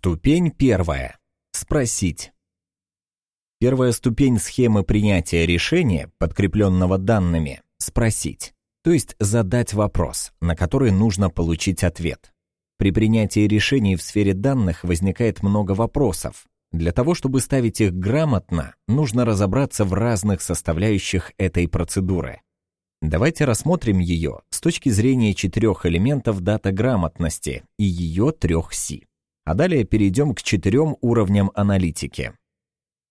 Ступень первая. Спросить. Первая ступень схемы принятия решения, подкрепленного данными, спросить. То есть задать вопрос, на который нужно получить ответ. При принятии решений в сфере данных возникает много вопросов. Для того, чтобы ставить их грамотно, нужно разобраться в разных составляющих этой процедуры. Давайте рассмотрим ее с точки зрения четырех элементов дата-грамотности и ее трех Си. А далее перейдем к четырем уровням аналитики.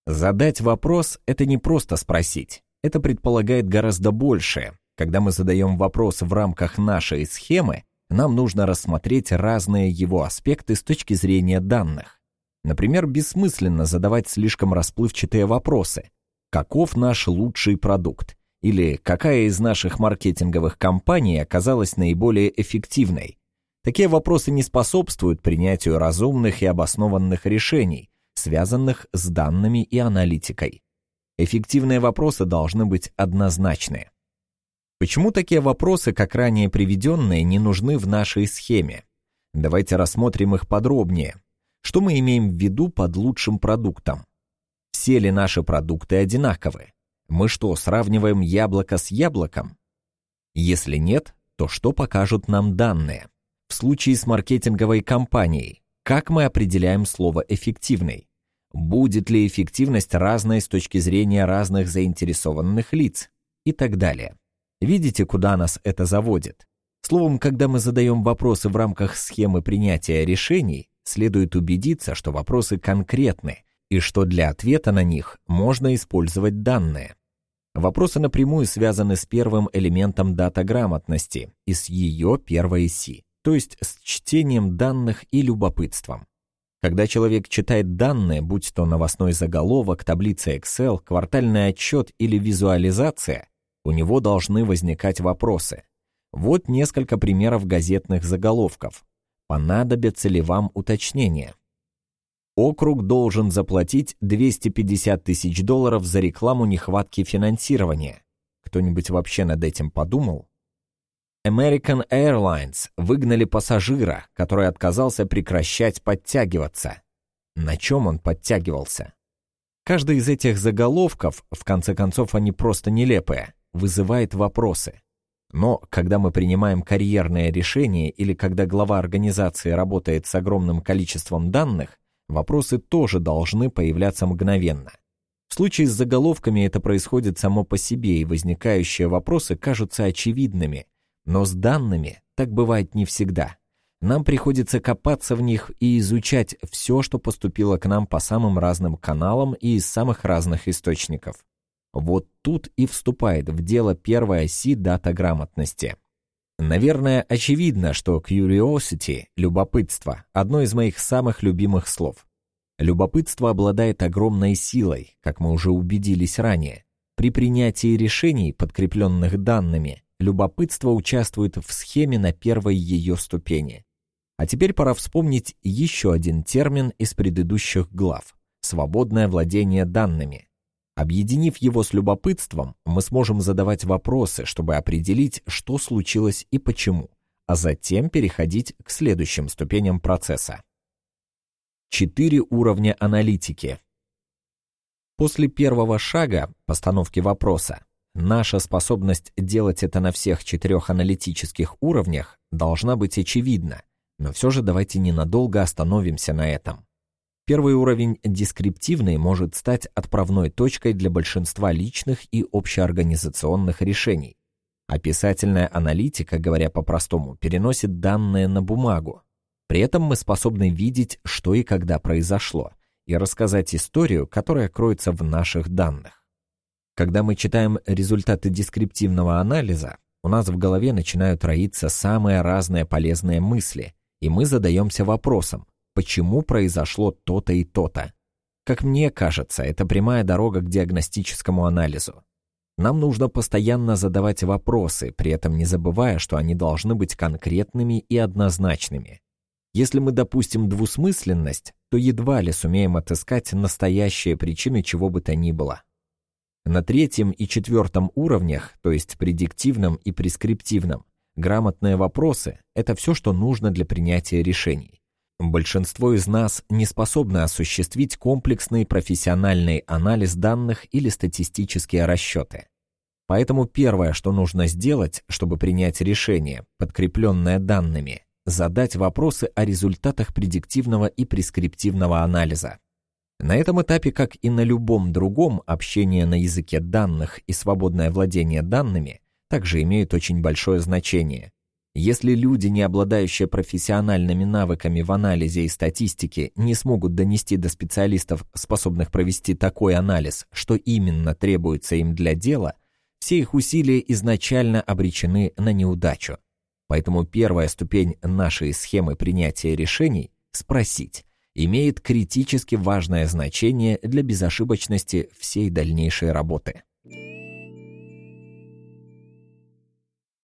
Задать вопрос – это не просто спросить. Это предполагает гораздо большее. Когда мы задаем вопрос в рамках нашей схемы, нам нужно рассмотреть разные его аспекты с точки зрения данных. Например, бессмысленно задавать слишком расплывчатые вопросы. Каков наш лучший продукт? Или какая из наших маркетинговых компаний оказалась наиболее эффективной? Такие вопросы не способствуют принятию разумных и обоснованных решений, связанных с данными и аналитикой. Эффективные вопросы должны быть однозначны. Почему такие вопросы, как ранее приведенные, не нужны в нашей схеме? Давайте рассмотрим их подробнее. Что мы имеем в виду под лучшим продуктом? Все ли наши продукты одинаковы? Мы что, сравниваем яблоко с яблоком? Если нет, то что покажут нам данные? В случае с маркетинговой кампанией, как мы определяем слово «эффективный»? Будет ли эффективность разной с точки зрения разных заинтересованных лиц? И так далее. Видите, куда нас это заводит? Словом, когда мы задаем вопросы в рамках схемы принятия решений, следует убедиться, что вопросы конкретны и что для ответа на них можно использовать данные. Вопросы напрямую связаны с первым элементом дата-грамотности и с ее первой Си то есть с чтением данных и любопытством. Когда человек читает данные, будь то новостной заголовок, таблица Excel, квартальный отчет или визуализация, у него должны возникать вопросы. Вот несколько примеров газетных заголовков. Понадобятся ли вам уточнения? Округ должен заплатить 250 тысяч долларов за рекламу нехватки финансирования. Кто-нибудь вообще над этим подумал? American Airlines выгнали пассажира, который отказался прекращать подтягиваться. На чем он подтягивался? Каждый из этих заголовков, в конце концов они просто нелепые, вызывает вопросы. Но когда мы принимаем карьерное решение или когда глава организации работает с огромным количеством данных, вопросы тоже должны появляться мгновенно. В случае с заголовками это происходит само по себе, и возникающие вопросы кажутся очевидными – но с данными так бывает не всегда. Нам приходится копаться в них и изучать все, что поступило к нам по самым разным каналам и из самых разных источников. Вот тут и вступает в дело первая оси дата грамотности. Наверное, очевидно, что curiosity, любопытство, одно из моих самых любимых слов. Любопытство обладает огромной силой, как мы уже убедились ранее. При принятии решений, подкрепленных данными, любопытство участвует в схеме на первой ее ступени. А теперь пора вспомнить еще один термин из предыдущих глав – свободное владение данными. Объединив его с любопытством, мы сможем задавать вопросы, чтобы определить, что случилось и почему, а затем переходить к следующим ступеням процесса. Четыре уровня аналитики. После первого шага, постановки вопроса, Наша способность делать это на всех четырех аналитических уровнях должна быть очевидна, но все же давайте ненадолго остановимся на этом. Первый уровень дескриптивный может стать отправной точкой для большинства личных и общеорганизационных решений. Описательная аналитика, говоря по-простому, переносит данные на бумагу. При этом мы способны видеть, что и когда произошло, и рассказать историю, которая кроется в наших данных. Когда мы читаем результаты дескриптивного анализа, у нас в голове начинают роиться самые разные полезные мысли, и мы задаемся вопросом, почему произошло то-то и то-то. Как мне кажется, это прямая дорога к диагностическому анализу. Нам нужно постоянно задавать вопросы, при этом не забывая, что они должны быть конкретными и однозначными. Если мы допустим двусмысленность, то едва ли сумеем отыскать настоящие причины чего бы то ни было. На третьем и четвертом уровнях, то есть предиктивном и прескриптивном, грамотные вопросы – это все, что нужно для принятия решений. Большинство из нас не способны осуществить комплексный профессиональный анализ данных или статистические расчеты. Поэтому первое, что нужно сделать, чтобы принять решение, подкрепленное данными, задать вопросы о результатах предиктивного и прескриптивного анализа. На этом этапе, как и на любом другом, общение на языке данных и свободное владение данными также имеют очень большое значение. Если люди, не обладающие профессиональными навыками в анализе и статистике, не смогут донести до специалистов, способных провести такой анализ, что именно требуется им для дела, все их усилия изначально обречены на неудачу. Поэтому первая ступень нашей схемы принятия решений – спросить, имеет критически важное значение для безошибочности всей дальнейшей работы.